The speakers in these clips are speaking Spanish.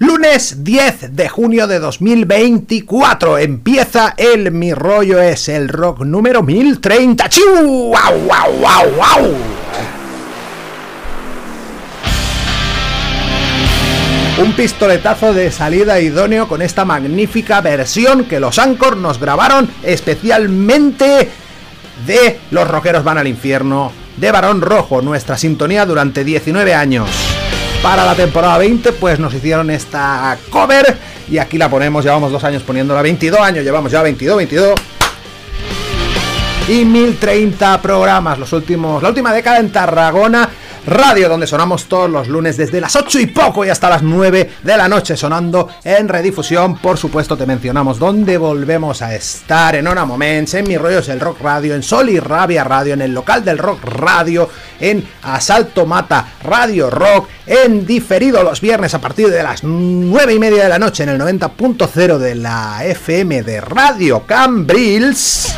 Lunes 10 de junio de 2024 empieza el Mi Rollo es el Rock número 1030. ¡Chiu! ¡Wow, wow, wow, wow! Un pistoletazo de salida idóneo con esta magnífica versión que los Anchor nos grabaron especialmente de Los Rockeros van al infierno, de Barón Rojo, nuestra sintonía durante 19 años. Para la temporada 20, pues nos hicieron esta cover. Y aquí la ponemos, llevamos dos años poniéndola, 22 años, llevamos ya 22, 22 y 1030 programas, los últimos, la última década en Tarragona Radio, donde sonamos todos los lunes desde las 8 y poco y hasta las 9 de la noche, sonando en redifusión. Por supuesto, te mencionamos donde volvemos a estar en Ona Moments, en Mi Rollos el Rock Radio, en Sol y Rabia Radio, en el local del Rock Radio, en Asalto Mata Radio Rock, en diferido los viernes a partir de las 9 y media de la noche en el 90.0 de la FM de Radio Cambrils.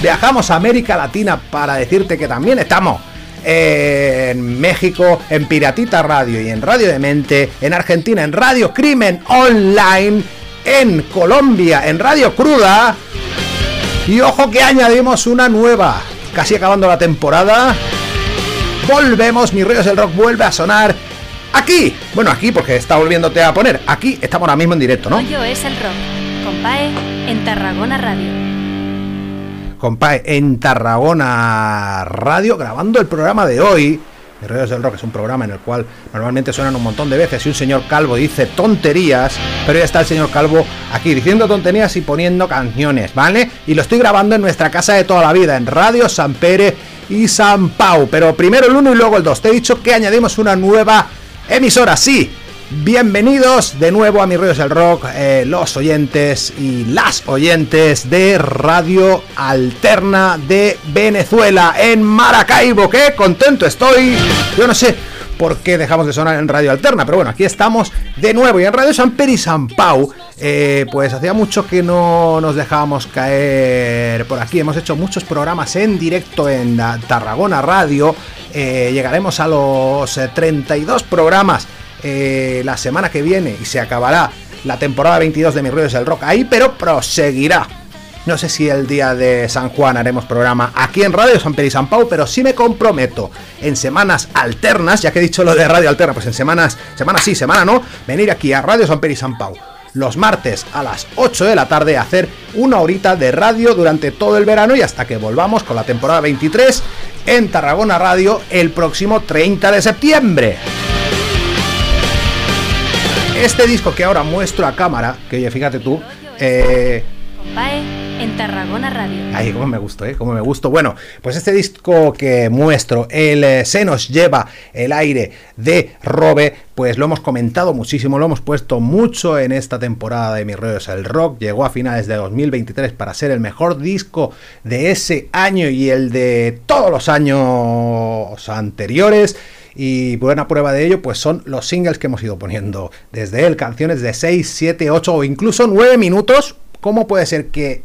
Viajamos a América Latina para decirte que también estamos en México en Piratita Radio y en Radio de Mente, en Argentina en Radio Crimen Online, en Colombia en Radio Cruda. Y ojo que añadimos una nueva, casi acabando la temporada. Volvemos, mi rollo el rock vuelve a sonar aquí. Bueno, aquí porque está volviéndote a poner. Aquí estamos ahora mismo en directo, ¿no? Yo es el rock, compae en Tarragona Radio compadre, en Tarragona Radio, grabando el programa de hoy. El Reyes del Rock es un programa en el cual normalmente suenan un montón de veces y un señor calvo dice tonterías, pero ya está el señor calvo aquí diciendo tonterías y poniendo canciones, ¿vale? Y lo estoy grabando en nuestra casa de toda la vida, en Radio San Pere y San Pau. Pero primero el 1 y luego el 2. Te he dicho que añadimos una nueva emisora, sí, Bienvenidos de nuevo a Mi Ríos del Rock, eh, los oyentes y las oyentes de Radio Alterna de Venezuela en Maracaibo. ¡Qué contento estoy! Yo no sé por qué dejamos de sonar en Radio Alterna, pero bueno, aquí estamos de nuevo y en Radio San Peri San Pau. Eh, pues hacía mucho que no nos dejábamos caer por aquí. Hemos hecho muchos programas en directo en Tarragona Radio. Eh, llegaremos a los 32 programas eh, la semana que viene y se acabará la temporada 22 de Mis Ruidos del Rock ahí, pero proseguirá. No sé si el día de San Juan haremos programa aquí en Radio San Pedro y San Pau, pero sí me comprometo en semanas alternas, ya que he dicho lo de Radio Alterna, pues en semanas, semana sí, semana no, venir aquí a Radio San Pedro y San Pau los martes a las 8 de la tarde hacer una horita de radio durante todo el verano y hasta que volvamos con la temporada 23 en Tarragona Radio el próximo 30 de septiembre. Este disco que ahora muestro a cámara, que oye, fíjate tú, eh, en Tarragona Radio. Ay, cómo me gustó, ¿eh? Cómo me gustó. Bueno, pues este disco que muestro, el eh, Se nos lleva el aire de Robe, pues lo hemos comentado muchísimo, lo hemos puesto mucho en esta temporada de Mis Rollos el Rock. Llegó a finales de 2023 para ser el mejor disco de ese año y el de todos los años anteriores. Y buena prueba de ello, pues son los singles que hemos ido poniendo desde él, canciones de 6, 7, 8 o incluso 9 minutos. ¿Cómo puede ser que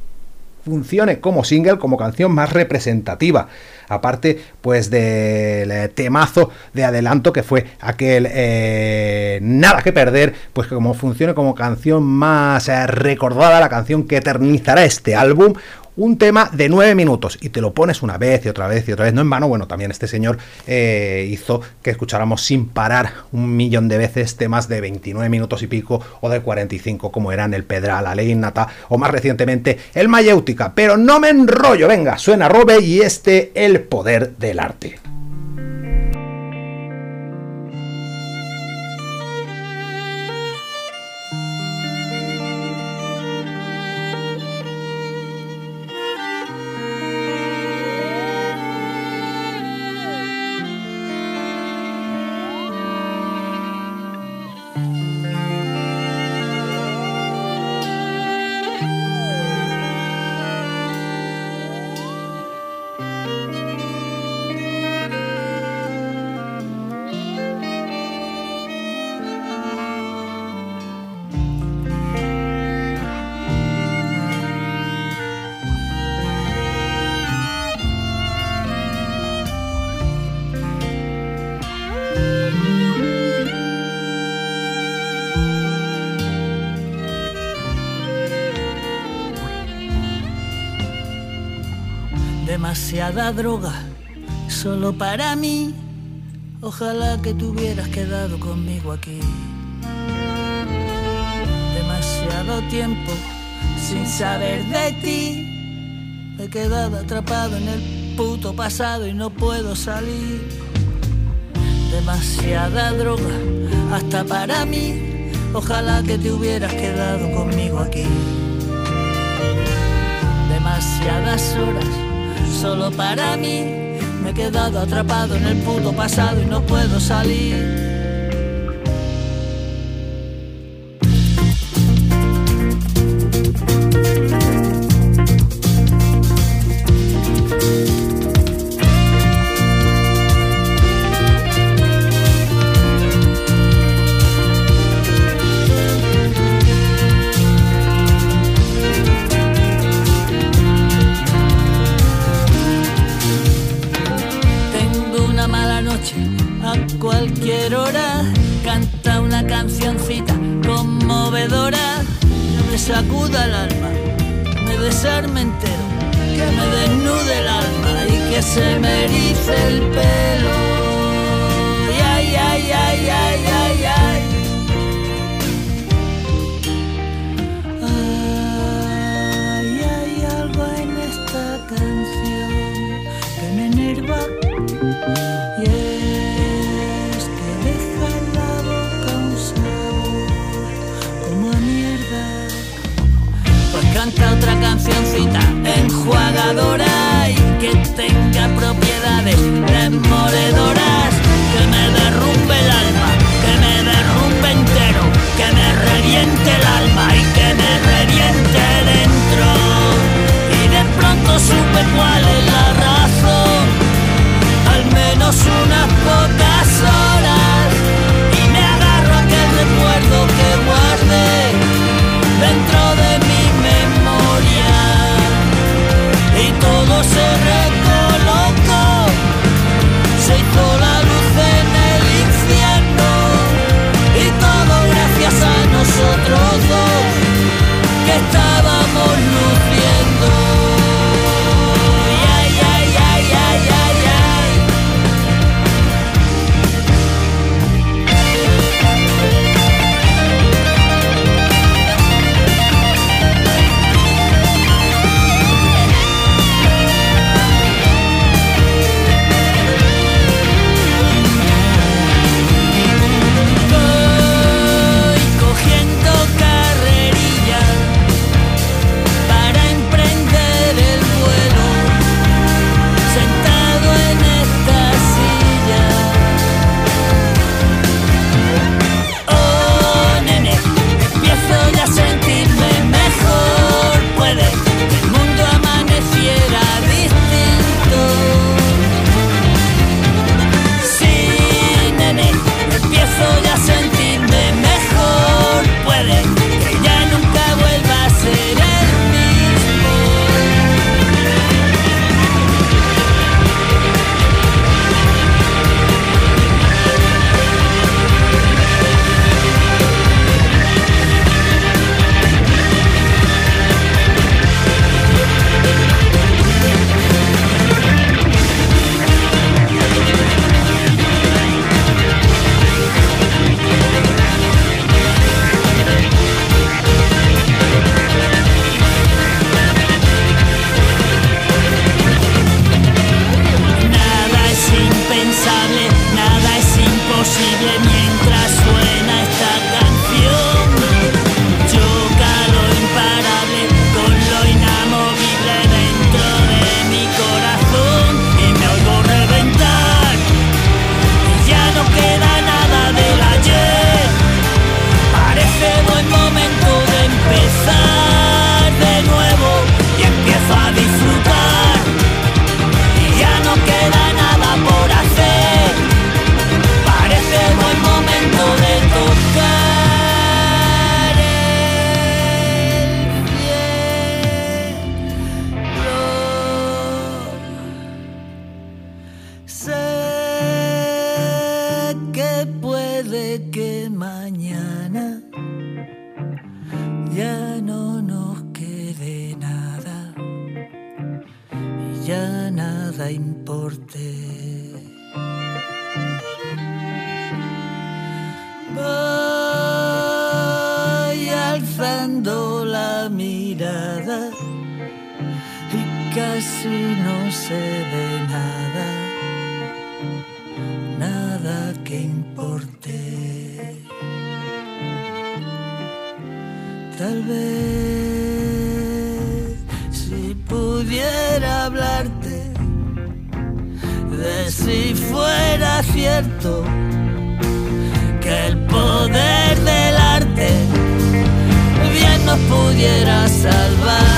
funcione como single, como canción más representativa? Aparte, pues del eh, temazo de adelanto que fue aquel eh, Nada que perder, pues que como funcione como canción más eh, recordada, la canción que eternizará este álbum, un tema de 9 minutos. Y te lo pones una vez y otra vez y otra vez, no en vano, bueno, también este señor eh, hizo que escucháramos sin parar un millón de veces temas de 29 minutos y pico o de 45 como eran el Pedral, la Ley Innata o más recientemente el Mayéutica, pero no me enrollo, venga, suena Robe y este el poder del arte. Droga, solo para mí. Ojalá que te hubieras quedado conmigo aquí. Demasiado tiempo sin saber de ti. He quedado atrapado en el puto pasado y no puedo salir. Demasiada droga, hasta para mí. Ojalá que te hubieras quedado conmigo aquí. Demasiadas horas, solo para mí. Me he quedado atrapado en el puto pasado y no puedo salir. Salvar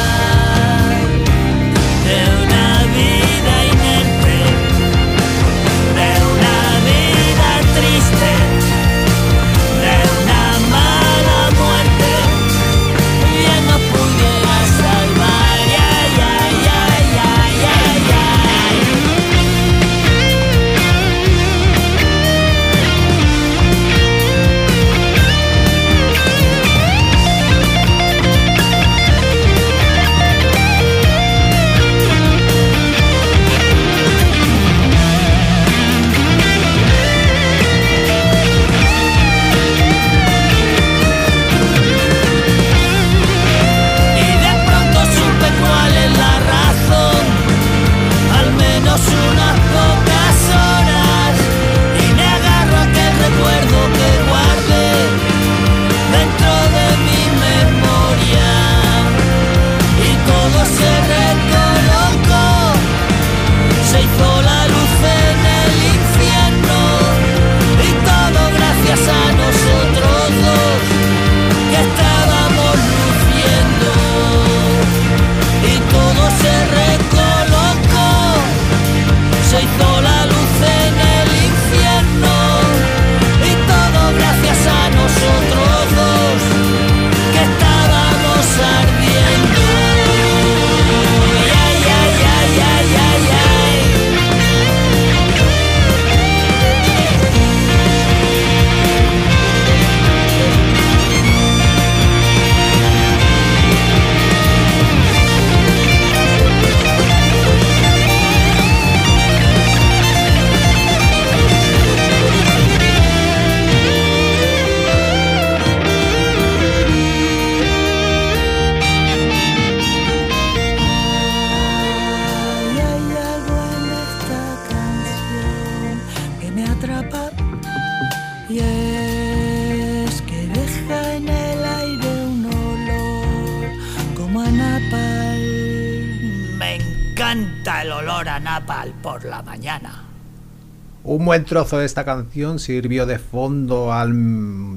Un buen trozo de esta canción sirvió de fondo al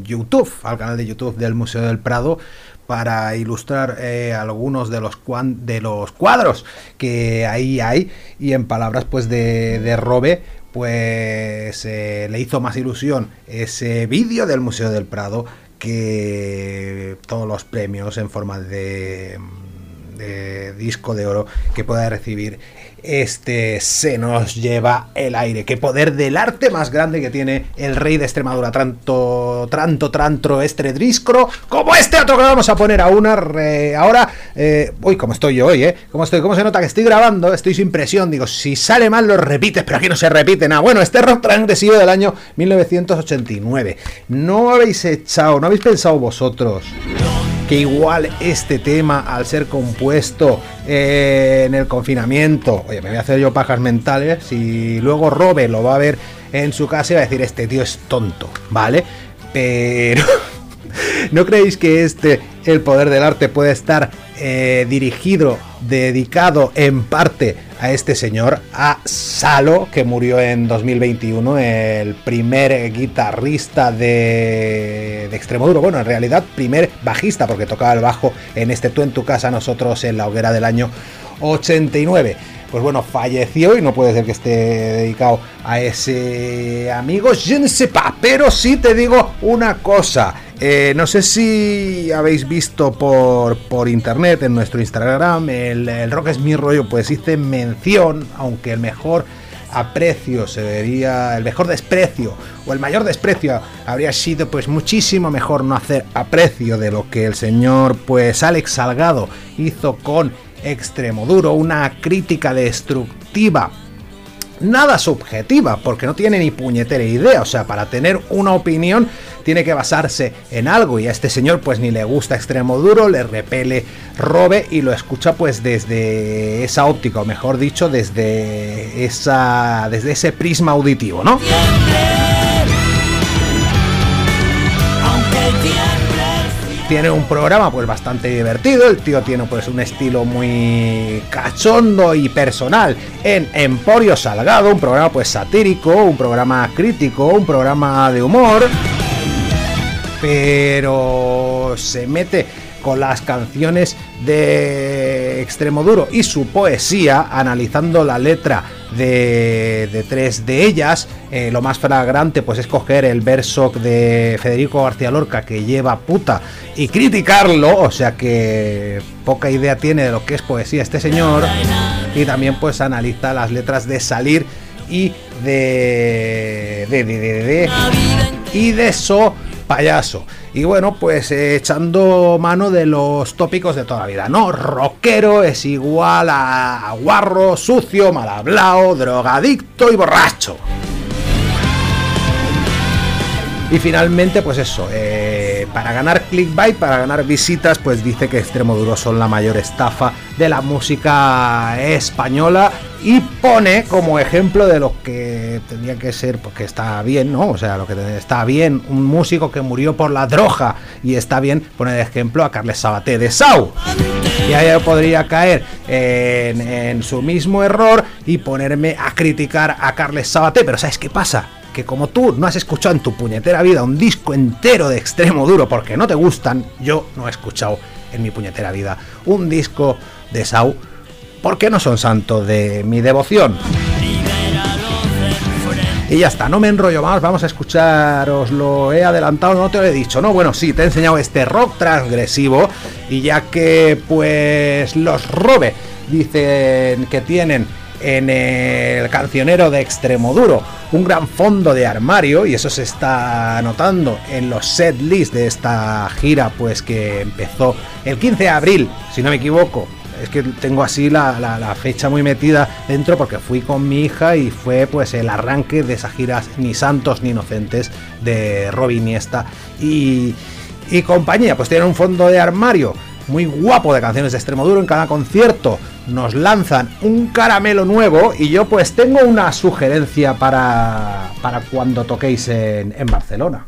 YouTube, al canal de YouTube del Museo del Prado, para ilustrar eh, algunos de los, cuan- de los cuadros que ahí hay. Y en palabras pues de, de Robe, pues eh, le hizo más ilusión ese vídeo del Museo del Prado que todos los premios en forma de, de disco de oro que pueda recibir este se nos lleva el aire. Qué poder del arte más grande que tiene el rey de Extremadura, tanto, tranto, trantro, estredriscro, como este otro que vamos a poner a una re- ahora. Eh, uy, como estoy yo hoy, ¿eh? ¿Cómo estoy? ¿Cómo se nota que estoy grabando? Estoy sin presión. Digo, si sale mal lo repites, pero aquí no se repite nada. Bueno, este rock transgresivo del año 1989. No habéis echado, no habéis pensado vosotros que igual este tema, al ser compuesto eh, en el confinamiento, oye, me voy a hacer yo pajas mentales, y luego Robe lo va a ver en su casa y va a decir, este tío es tonto, ¿vale? Pero... ¿No creéis que este, el poder del arte, puede estar eh, dirigido, dedicado en parte a este señor, a Salo, que murió en 2021, el primer guitarrista de, de Extremoduro? Bueno, en realidad, primer bajista, porque tocaba el bajo en este Tú en tu casa, nosotros en la hoguera del año 89 pues bueno, falleció y no puede ser que esté dedicado a ese amigo, je ne sais pas, pero sí te digo una cosa. Eh, no sé si habéis visto por, por internet en nuestro Instagram, el, el rock es mi rollo, pues hice mención, aunque el mejor aprecio se vería, el mejor desprecio o el mayor desprecio habría sido pues muchísimo mejor no hacer aprecio de lo que el señor pues Alex Salgado hizo con Extremoduro, una crítica destructiva nada subjetiva, porque no tiene ni puñetera idea. O sea, para tener una opinión tiene que basarse en algo. Y a este señor, pues ni le gusta extremo duro, le repele robe y lo escucha, pues desde esa óptica, o mejor dicho, desde esa. desde ese prisma auditivo, ¿no? Tiene un programa pues bastante divertido, el tío tiene pues un estilo muy cachondo y personal en Emporio Salgado, un programa pues satírico, un programa crítico, un programa de humor, pero se mete con las canciones de Extremo Duro y su poesía, analizando la letra de, tres de ellas. Eh, lo más flagrante pues es coger el verso de Federico García Lorca que lleva puta y criticarlo, o sea que poca idea tiene de lo que es poesía este señor. Y también pues analiza las letras de Salir y de, de, de, de y de eso payaso. Y bueno, pues eh, echando mano de los tópicos de toda la vida, ¿no? Rockero es igual a guarro, sucio, mal hablado, drogadicto y borracho. Y finalmente, pues eso, eh, para ganar clickbait, para ganar visitas, pues dice que Extremo Duro son la mayor estafa de la música española y pone como ejemplo de lo que tendría que ser, porque está bien, ¿no? O sea, lo que está bien, un músico que murió por la droga y está bien poner de ejemplo a Carles Sabaté de Sau. Y ahí podría caer en, en su mismo error y ponerme a criticar a Carles Sabaté, pero ¿sabes qué pasa? Que como tú no has escuchado en tu puñetera vida un disco entero de extremo duro porque no te gustan, yo no he escuchado en mi puñetera vida un disco de Sau porque no son santos de mi devoción. Y ya está, no me enrollo más, vamos a escuchar, os lo he adelantado, no te lo he dicho, ¿no? Bueno, sí, te he enseñado este rock transgresivo y ya que pues los Robe dicen que tienen en el cancionero de Extremoduro un gran fondo de armario y eso se está notando en los set list de esta gira pues que empezó el 15 de abril si no me equivoco. Es que tengo así la, fecha muy metida dentro porque fui con mi hija y fue pues el arranque de esas giras ni santos ni inocentes de Robin Iniesta y, y compañía pues tienen un fondo de armario muy guapo de canciones de extremo duro en cada concierto nos lanzan un caramelo nuevo y yo pues tengo una sugerencia para, para cuando toquéis en, en Barcelona.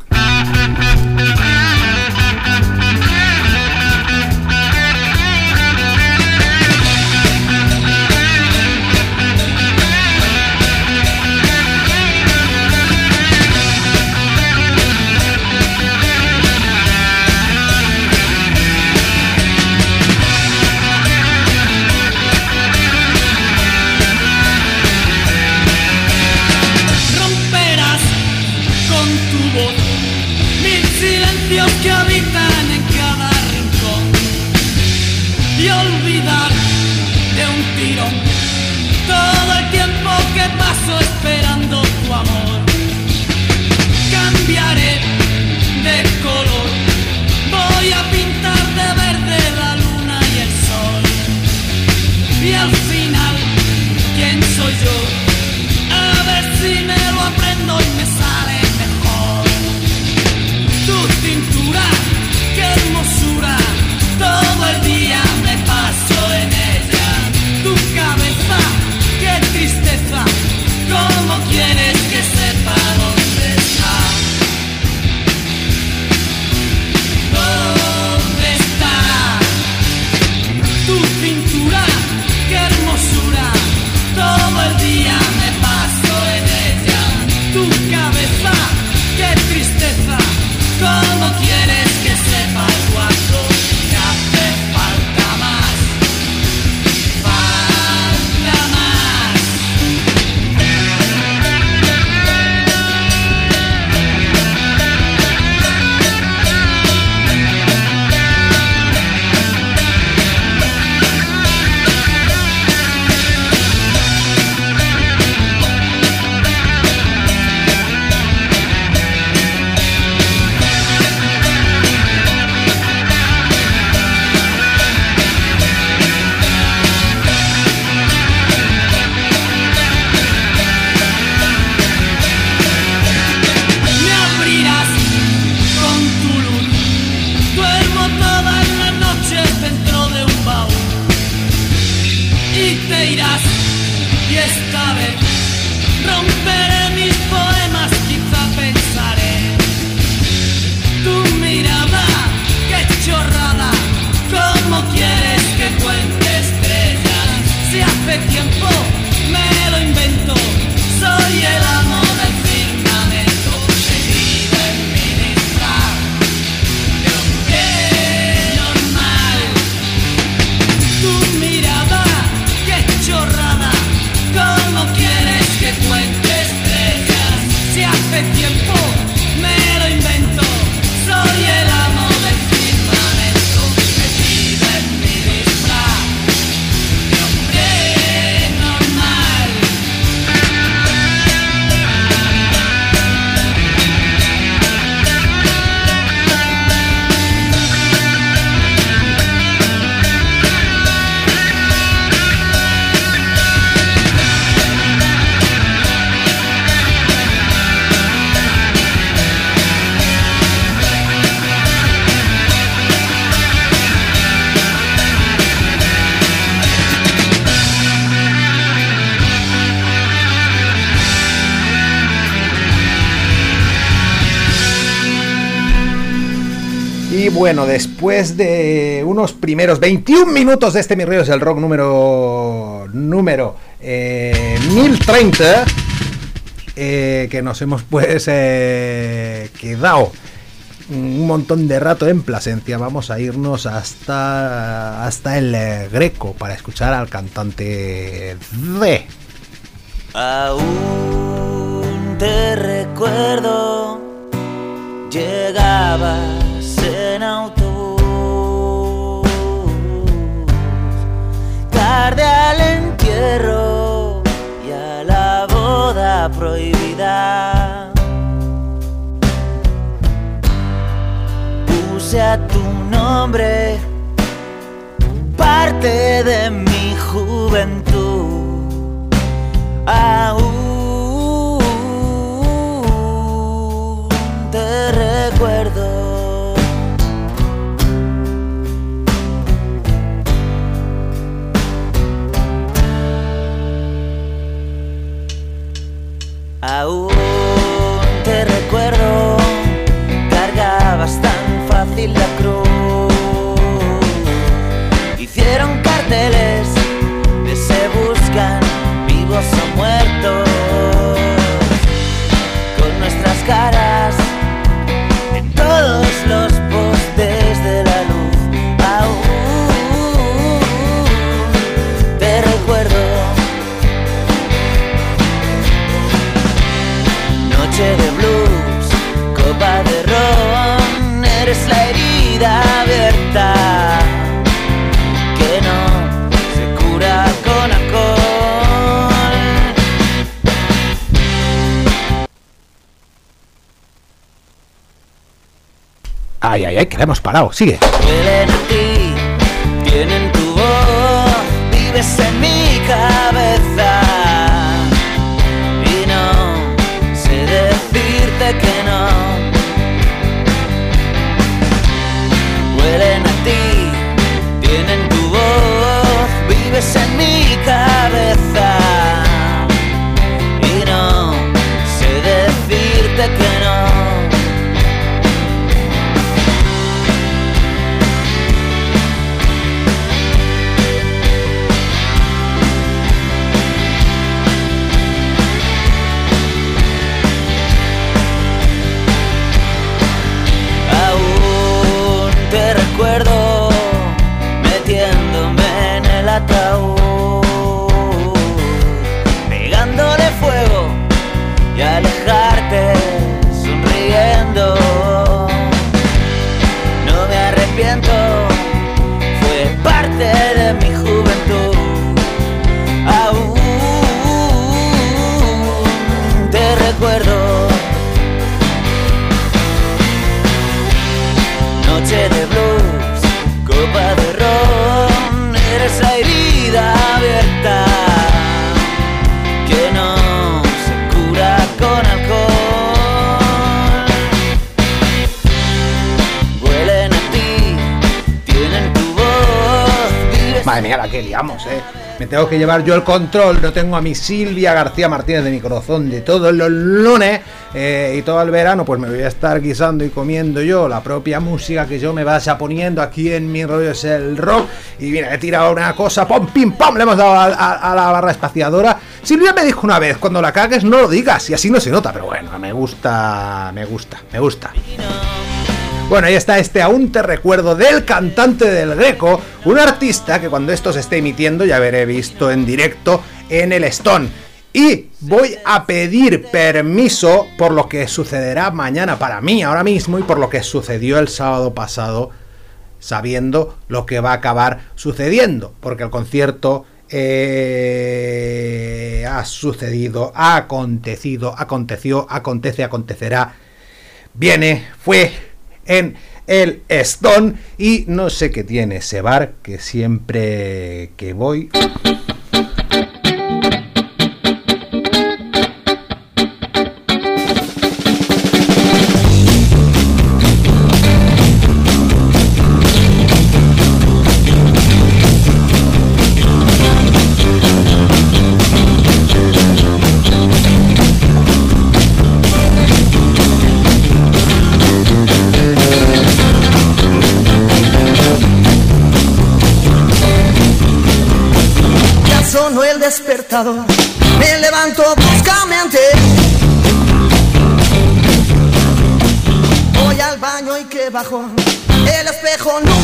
Bueno, después de unos primeros 21 minutos de este Mi Río es el Rock número, número eh, 1030, eh, que nos hemos pues eh, quedado un montón de rato en Plasencia. Vamos a irnos hasta, hasta el Greco para escuchar al cantante de... Aún te recuerdo, llegabas en autobús. Tarde al entierro y a la boda prohibida. Puse a tu nombre parte de mi juventud. Aún eh, que la hemos parado. Sigue. Madre mía, la liamos, eh. Me tengo que llevar yo el control, no tengo a mi Silvia García Martínez de mi corazón de todos los lunes eh, y todo el verano, pues me voy a estar guisando y comiendo yo la propia música que yo me vaya poniendo aquí en mi rollo es el rock. Y mira, he tirado una cosa, pom, pim, pom, le hemos dado a- a la barra espaciadora. Silvia me dijo una vez, cuando la cagues no lo digas, y así no se nota, pero bueno, me gusta, me gusta, me gusta. Bueno, ahí está este Aún te recuerdo del cantante del Greco, un artista que cuando esto se esté emitiendo ya veré visto en directo en el Stone. Y voy a pedir permiso por lo que sucederá mañana para mí ahora mismo y por lo que sucedió el sábado pasado, sabiendo lo que va a acabar sucediendo, porque el concierto eh, ha sucedido, ha acontecido, aconteció, acontece, acontecerá viene, fue en el Stone y no sé qué tiene ese bar que siempre que voy... me levanto bruscamente. Voy al baño y que bajo, el espejo nunca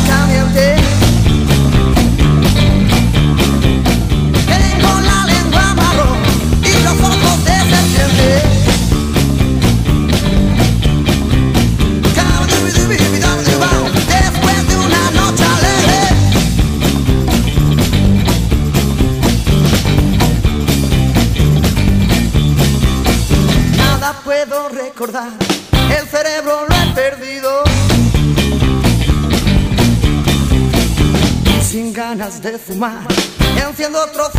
de enciendo otro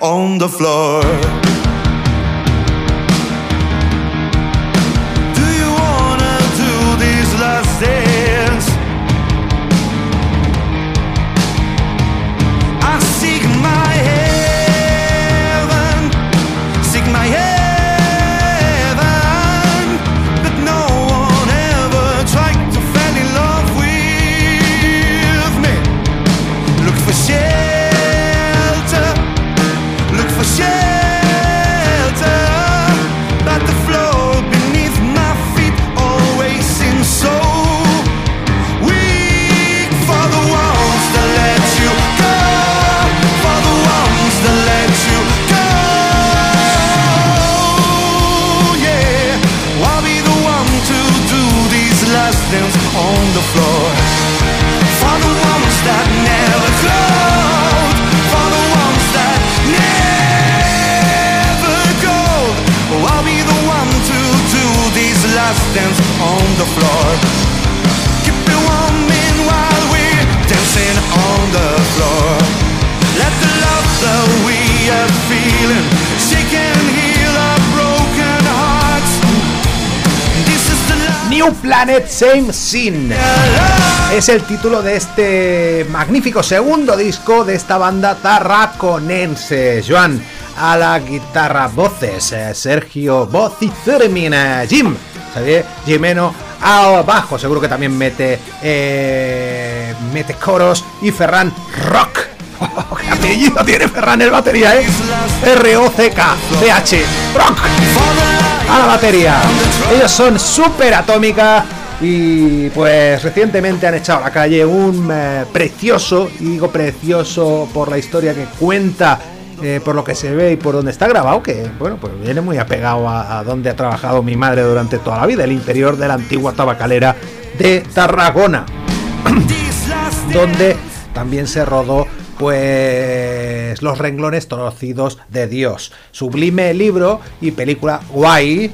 on the floor. Same Scene. Es el título de este magnífico segundo disco de esta banda tarraconense. Joan a la guitarra, voces, eh, Sergio voz y Fermina, Jim, ¿sabes? Jimeno al bajo, seguro que también mete eh, mete coros y Ferran rock. ¿Qué apellido tiene Ferran el batería, eh? R-O-C-K, C-H, rock a la batería. Ellos son super atómica y pues recientemente han echado a la calle un eh, precioso, y digo precioso por la historia que cuenta, eh, por lo que se ve y por donde está grabado, que bueno, pues viene muy apegado a, a donde ha trabajado mi madre durante toda la vida, el interior de la antigua tabacalera de Tarragona, donde también se rodó pues los renglones torcidos de Dios. Sublime libro y película guay,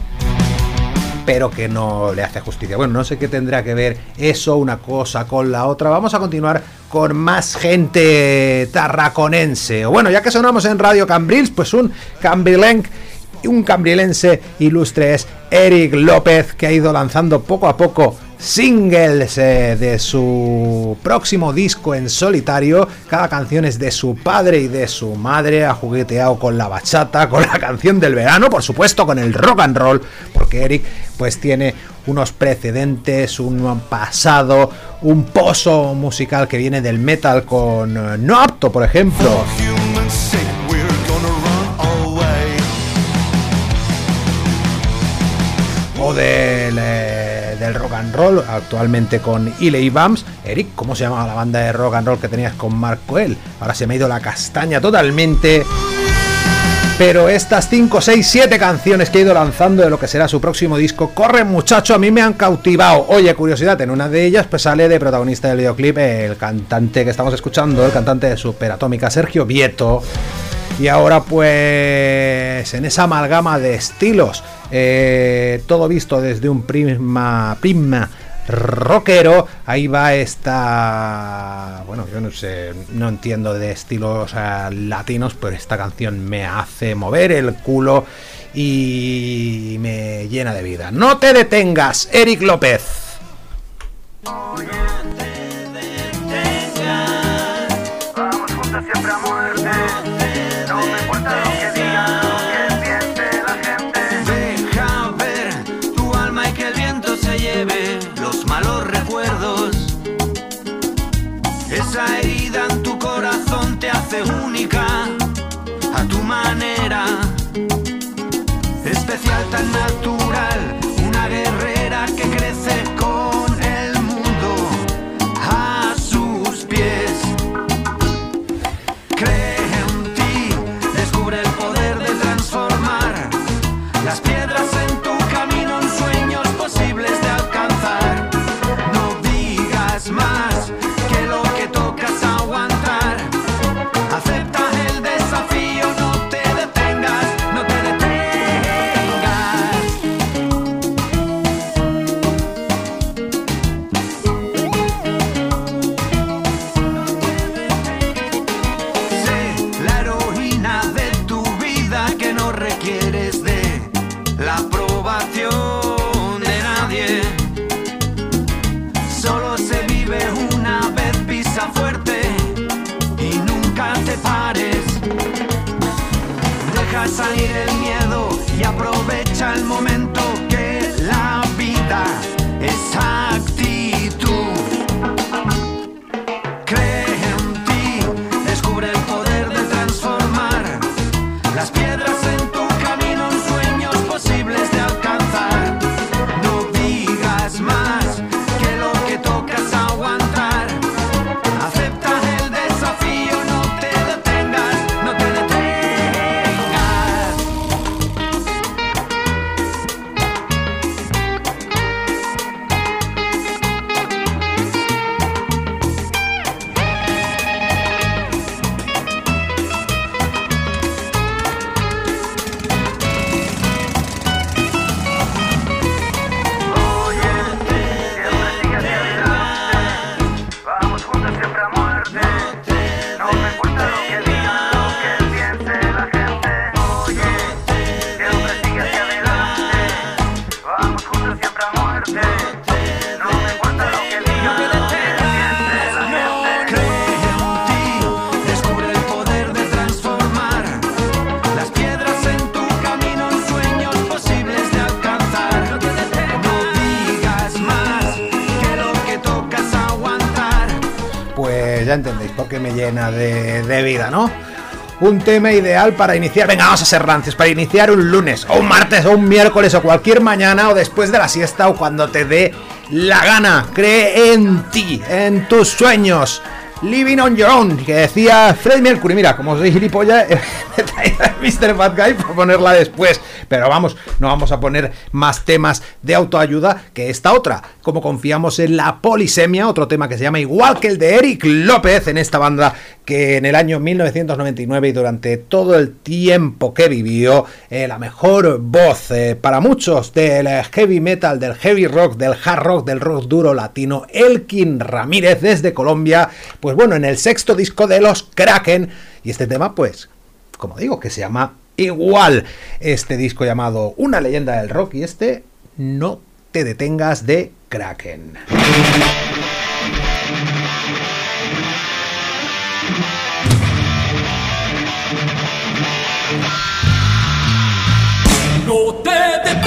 pero que no le hace justicia. Bueno, no sé qué tendrá que ver eso una cosa con la otra. Vamos a continuar con más gente tarraconense. O bueno, ya que sonamos en Radio Cambrils, pues un cambrilenc un cambrilense ilustre es Eric López, que ha ido lanzando poco a poco singles eh, de su próximo disco en solitario. Cada canción es de su padre y de su madre. Ha jugueteado con la bachata, con la canción del verano, por supuesto, con el rock and roll, porque Eric pues tiene unos precedentes, un pasado, un pozo musical que viene del metal con eh, No Apto, por ejemplo. o del, eh, del rock and roll, actualmente con Iley Bams. Eric, ¿cómo se llamaba la banda de rock and roll que tenías con Mark Coel? Ahora se me ha ido la castaña totalmente. Pero estas 5, 6, 7 canciones que ha ido lanzando de lo que será su próximo disco, corre muchacho, a mí me han cautivado. Oye, curiosidad, en una de ellas pues sale de protagonista del videoclip el cantante que estamos escuchando, el cantante de Superatómica, Sergio Vieto. Y ahora pues en esa amalgama de estilos, eh, todo visto desde un prisma, prisma rockero, ahí va esta... Bueno, yo no sé, no entiendo de estilos latinos, pero esta canción me hace mover el culo y me llena de vida. No te detengas, Eric López. Especial tan natural, waiting. Un tema ideal para iniciar, venga, vamos a ser rancios, para iniciar un lunes, o un martes, o un miércoles, o cualquier mañana, o después de la siesta, o cuando te dé la gana. Cree en ti, en tus sueños. Living on your own, que decía Fred Mercury. Mira, como soy gilipollas, me traía a Mr. Bad Guy para ponerla después. Pero vamos, no vamos a poner más temas de autoayuda que esta otra. Como confiamos en la polisemia, otro tema que se llama igual que el de Eric López en esta banda que en el año 1999 y durante todo el tiempo que vivió, eh, la mejor voz eh, para muchos del heavy metal, del heavy rock, del hard rock, del rock duro latino, Elkin Ramírez desde Colombia, pues bueno, en el sexto disco de los Kraken, y este tema pues, como digo, que se llama igual, este disco llamado Una leyenda del rock y este No te detengas de Kraken. No te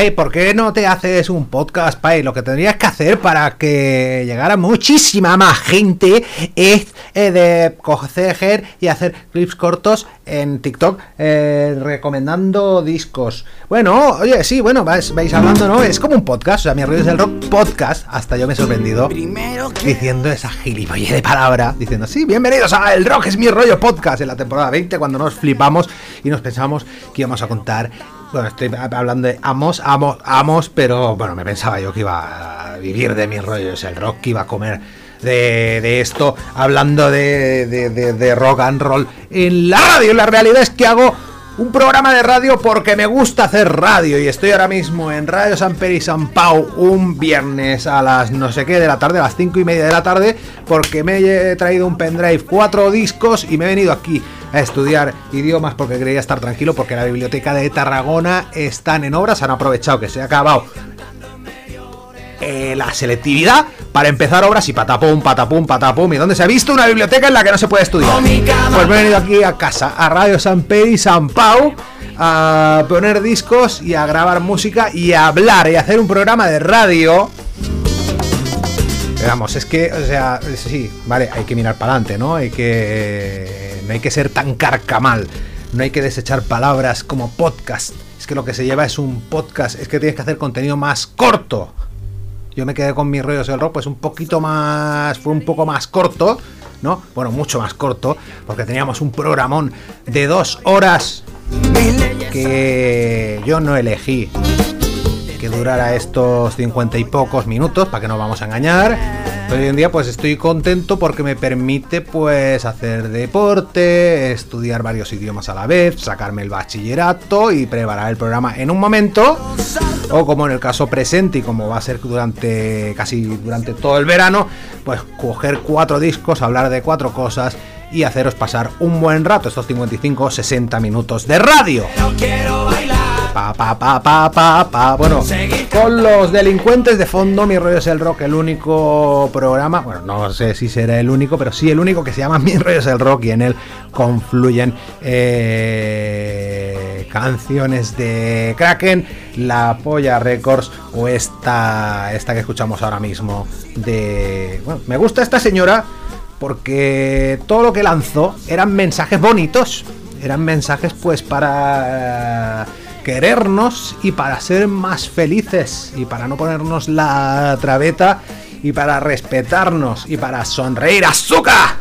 Pai, ¿por qué no te haces un podcast, Pai? Lo que tendrías que hacer para que llegara muchísima más gente es eh, de coger y hacer clips cortos en TikTok eh, recomendando discos. Bueno, oye, sí, bueno, vais, vais hablando, ¿no? Es como un podcast, o sea, mi rollo es el rock podcast. Hasta yo me he sorprendido diciendo esa gilipollez de palabra, diciendo, sí, bienvenidos a El Rock es mi rollo podcast en la temporada 20, cuando nos flipamos y nos pensamos que íbamos a contar bueno, estoy hablando de amos, amos, amos, pero bueno, me pensaba yo que iba a vivir de mis rollos, el rock, que iba a comer de, de esto, hablando de, de- rock and roll en la radio. La realidad es que hago un programa de radio porque me gusta hacer radio y estoy ahora mismo en Radio San Peri San Pau un viernes a las no sé qué de la tarde, a las cinco y media de la tarde, porque me he traído un pendrive, cuatro discos y me he venido aquí a estudiar idiomas porque quería estar tranquilo porque la biblioteca de Tarragona están en obras, han aprovechado que se ha acabado eh, la selectividad para empezar obras y patapum, patapum, patapum. ¿Y dónde se ha visto una biblioteca en la que no se puede estudiar? Pues me he venido aquí a casa, a Radio San Pedro y San Pau, a poner discos y a grabar música y a hablar y a hacer un programa de radio. Vamos, es que, o sea, sí, vale, hay que mirar para adelante, ¿no? Hay que. No hay que ser tan carcamal. No hay que desechar palabras como podcast. Es que lo que se lleva es un podcast. Es que tienes que hacer contenido más corto. Yo me quedé con mis rollos del rock, pues un poquito más. Fue un poco más corto, ¿no? Bueno, mucho más corto, porque teníamos un programón de dos horas que yo no elegí que durara estos cincuenta y pocos minutos, para que no vamos a engañar. Hoy en día pues estoy contento porque me permite pues hacer deporte, estudiar varios idiomas a la vez, sacarme el bachillerato y preparar el programa en un momento. O como en el caso presente y como va a ser durante casi durante todo el verano, pues coger cuatro discos, hablar de cuatro cosas y haceros pasar un buen rato, estos 55 o 60 minutos de radio. Pa, pa, pa, pa, pa, pa. Bueno, con los delincuentes de fondo, mi rollo es el rock, el único programa, bueno, no sé si será el único, pero sí el único que se llama Mi rollo es el rock y en él confluyen eh, canciones de Kraken, La Polla Records o esta, esta que escuchamos ahora mismo de... Bueno, me gusta esta señora porque todo lo que lanzó eran mensajes bonitos, eran mensajes pues para... querernos y para ser más felices y para no ponernos la trabeta y para respetarnos y para sonreír azúcar.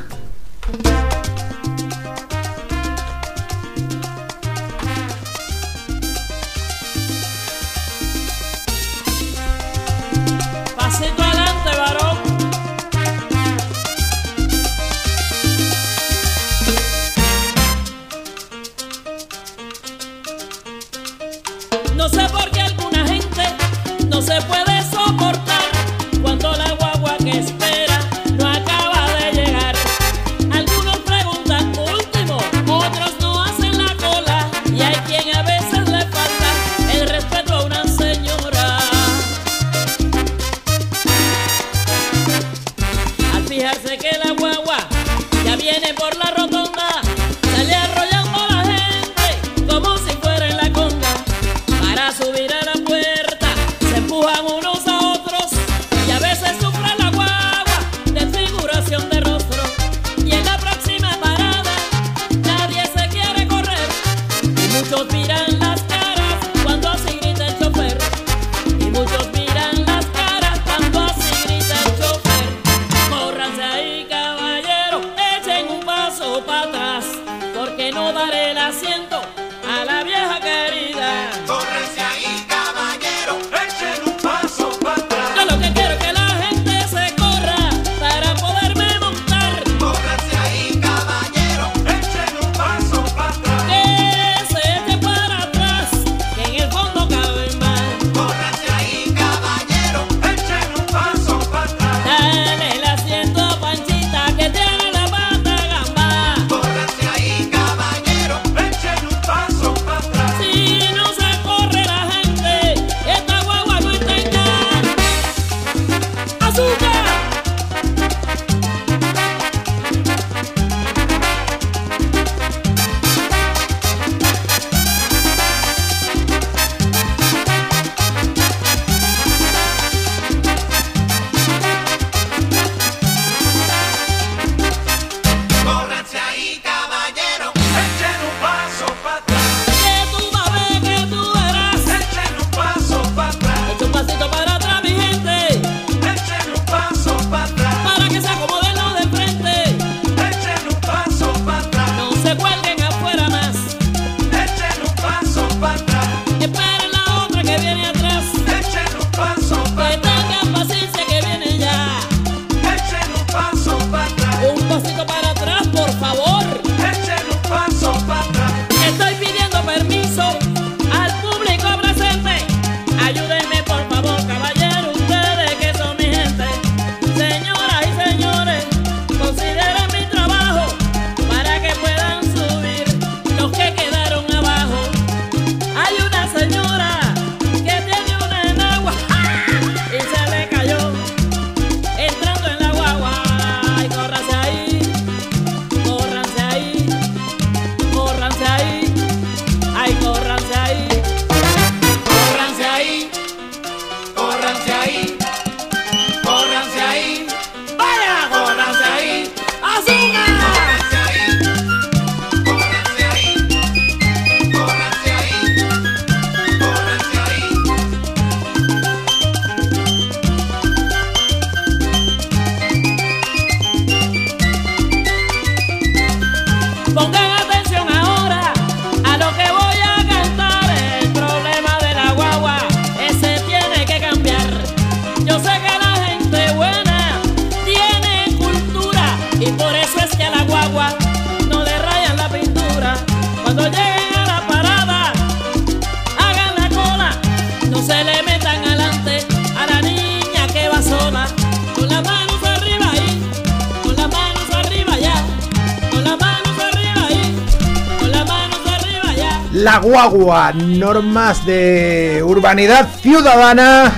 Guagua, normas de urbanidad ciudadana.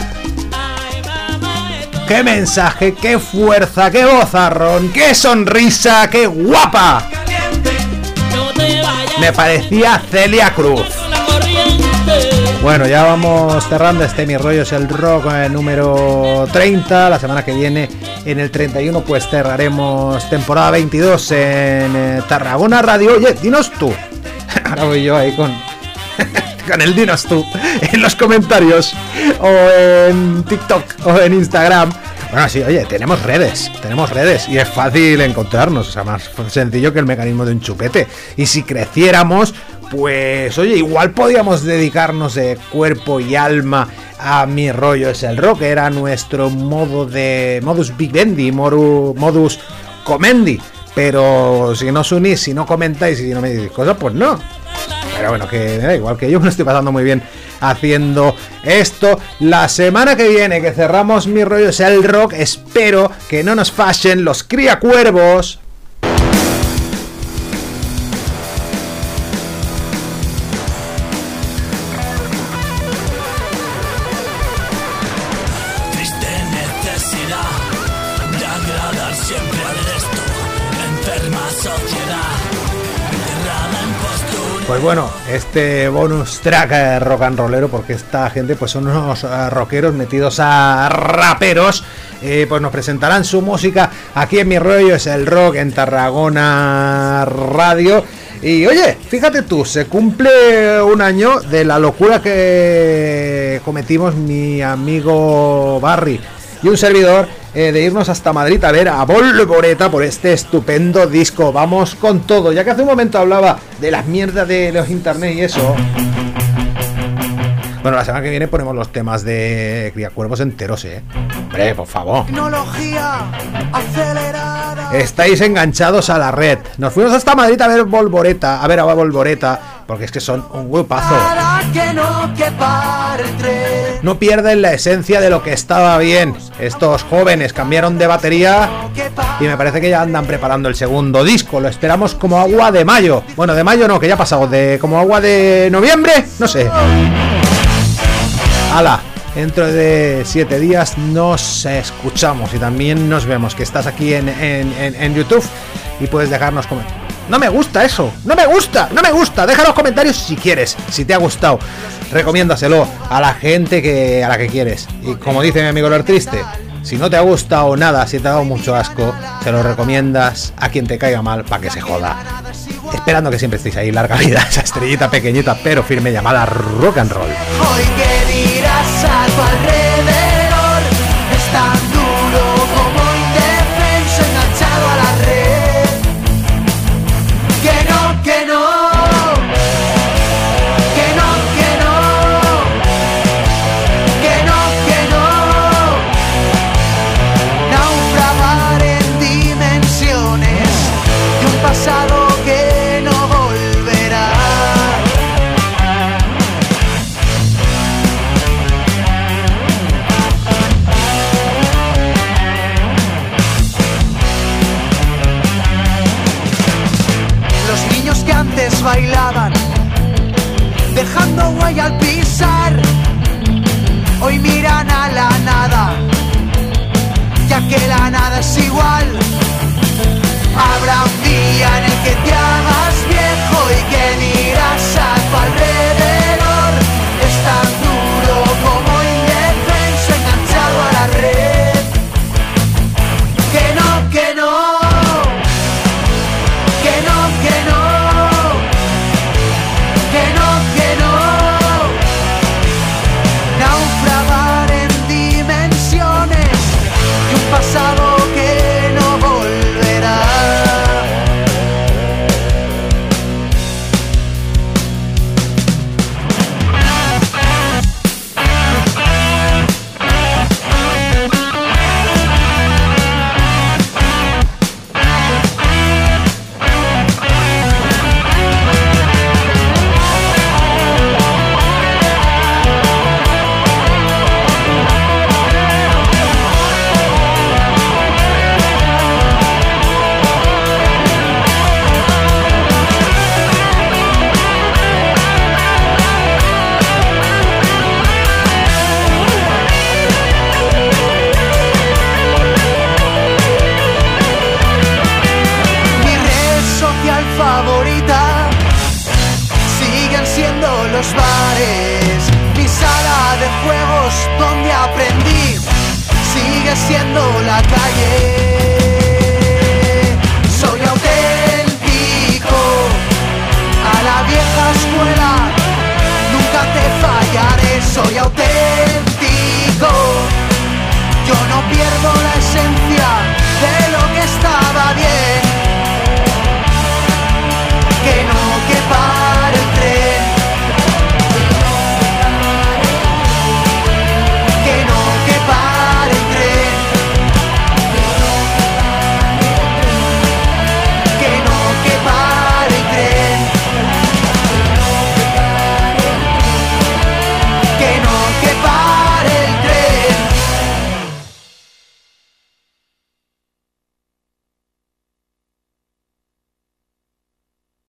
¡Qué mensaje, qué fuerza, qué vozarrón, qué sonrisa, qué guapa! Me parecía Celia Cruz. Bueno, ya vamos cerrando este Mi Rollo es el Rock eh, número 30. La semana que viene, en el 31, pues cerraremos temporada 22 en eh, Tarragona Radio. Oye, dinos tú. Ahora voy yo ahí con, con el dinos tú en los comentarios o en TikTok o en Instagram. Bueno, sí, oye, tenemos redes, tenemos redes y es fácil encontrarnos, o sea, más sencillo que el mecanismo de un chupete. Y si creciéramos, pues oye, igual podíamos dedicarnos de cuerpo y alma a mi rollo es el rock, era nuestro modo de modus vivendi, modus comendi. Pero si no os unís, si no comentáis y si no me decís cosas, pues no. Pero bueno, que da igual que yo me lo estoy pasando muy bien haciendo esto. La semana que viene que cerramos mi rollo es el rock, espero que no nos fallen los criacuervos. Triste Pues bueno, este bonus track eh, rock and rollero, porque esta gente pues son unos eh, rockeros metidos a raperos, eh, pues nos presentarán su música aquí en mi rollo es el rock en Tarragona Radio. Y oye, fíjate tú, se cumple un año de la locura que cometimos mi amigo Barry y un servidor eh, de irnos hasta Madrid a ver a Volvoreta por este estupendo disco. Vamos con todo, ya que hace un momento hablaba de las mierdas de los internet y eso. Bueno, la semana que viene ponemos los temas de Criacuervos enteros, eh. Hombre, por favor. Tecnología acelerada. Estáis enganchados a la red. Nos fuimos hasta Madrid a ver Volvoreta, a ver a Volvoreta, porque es que son un grupazo. Para que no quepa el tren. No pierden la esencia de lo que estaba bien. Estos jóvenes cambiaron de batería y me parece que ya andan preparando el segundo disco. Lo esperamos como agua de mayo. Bueno, de mayo no, que ya ha pasado. De como agua de noviembre, no sé. Ala, Dentro de siete días nos escuchamos y también nos vemos. Que estás aquí en, en- en- YouTube y puedes dejarnos comentarios. No me gusta eso, no me gusta, no me gusta. Deja los comentarios si quieres, si te ha gustado. Recomiéndaselo a la gente que a la que quieres. Y como dice mi amigo Lord Triste, si no te ha gustado nada, si te ha dado mucho asco, se lo recomiendas a quien te caiga mal para que se joda. Esperando que siempre estéis ahí, larga vida, esa estrellita pequeñita pero firme llamada rock and roll.